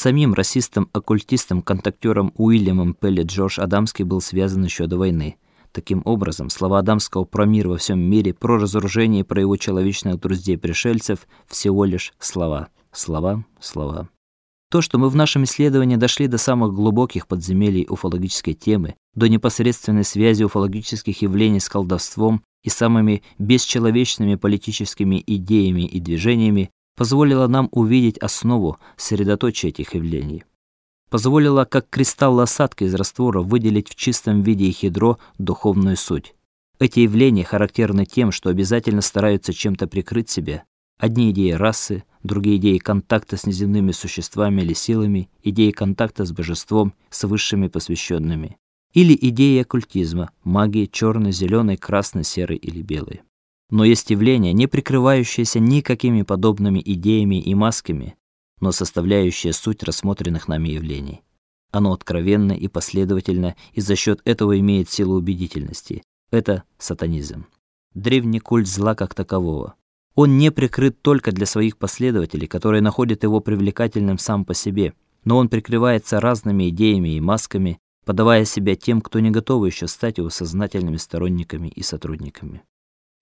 самим расистом-оккультистом-контактером Уильямом Пелли Джордж Адамский был связан еще до войны. Таким образом, слова Адамского про мир во всем мире, про разоружение и про его человечных друзей-пришельцев всего лишь слова. Слова, слова. То, что мы в нашем исследовании дошли до самых глубоких подземелий уфологической темы, до непосредственной связи уфологических явлений с колдовством и самыми бесчеловечными политическими идеями и движениями, позволило нам увидеть основу, средоточие этих явлений позволила как кристалл осадка из раствора выделить в чистом виде их ядро духовную суть. Эти явления характерны тем, что обязательно стараются чем-то прикрыть себя. Одни идеи расы, другие идеи контакта с неземными существами или силами, идеи контакта с божеством, с высшими посвященными. Или идеи оккультизма, магии черной, зеленой, красной, серой или белой. Но есть явления, не прикрывающиеся никакими подобными идеями и масками, но составляющая суть рассмотренных нами явлений. Оно откровенно и последовательно и за счет этого имеет силу убедительности. Это сатанизм. Древний культ зла как такового. Он не прикрыт только для своих последователей, которые находят его привлекательным сам по себе, но он прикрывается разными идеями и масками, подавая себя тем, кто не готов еще стать его сознательными сторонниками и сотрудниками.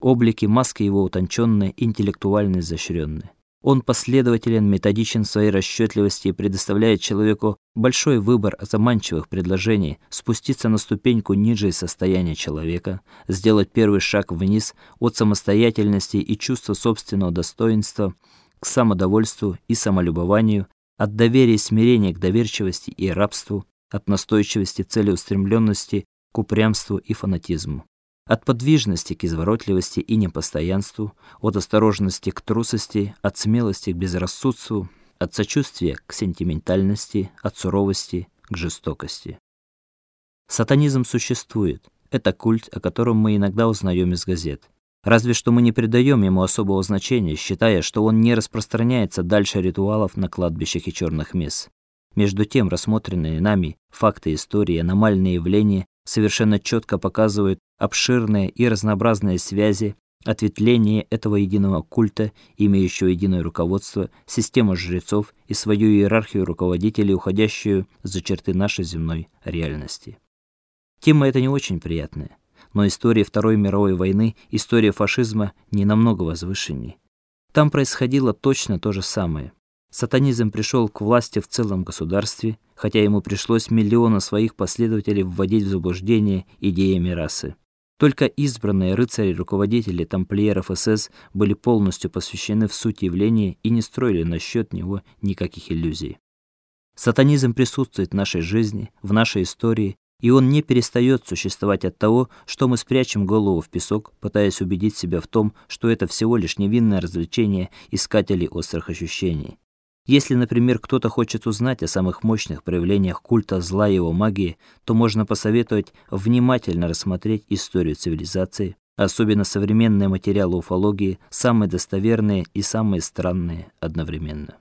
Облики маски его утонченные, интеллектуально изощренные. Он последователен, методичен в своей расчетливости и предоставляет человеку большой выбор заманчивых предложений спуститься на ступеньку ниже состояния человека, сделать первый шаг вниз от самостоятельности и чувства собственного достоинства к самодовольству и самолюбованию, от доверия и смирения к доверчивости и рабству, от настойчивости целеустремленности к упрямству и фанатизму от подвижности к изворотливости и непостоянству, от осторожности к трусости, от смелости к безрассудству, от сочувствия к сентиментальности, от суровости к жестокости. Сатанизм существует. Это культ, о котором мы иногда узнаем из газет. Разве что мы не придаем ему особого значения, считая, что он не распространяется дальше ритуалов на кладбищах и черных месс. Между тем, рассмотренные нами факты истории, аномальные явления совершенно четко показывают обширные и разнообразные связи, ответвление этого единого культа, имеющего единое руководство, систему жрецов и свою иерархию руководителей, уходящую за черты нашей земной реальности. Тема эта не очень приятная, но история Второй мировой войны, история фашизма не намного возвышеннее. Там происходило точно то же самое. Сатанизм пришел к власти в целом государстве, хотя ему пришлось миллионы своих последователей вводить в заблуждение идеями расы. Только избранные рыцари-руководители тамплиеров СС были полностью посвящены в суть явления и не строили насчет него никаких иллюзий. Сатанизм присутствует в нашей жизни, в нашей истории, и он не перестает существовать от того, что мы спрячем голову в песок, пытаясь убедить себя в том, что это всего лишь невинное развлечение искателей острых ощущений. Если, например, кто-то хочет узнать о самых мощных проявлениях культа зла и его магии, то можно посоветовать внимательно рассмотреть историю цивилизации, особенно современные материалы уфологии, самые достоверные и самые странные одновременно.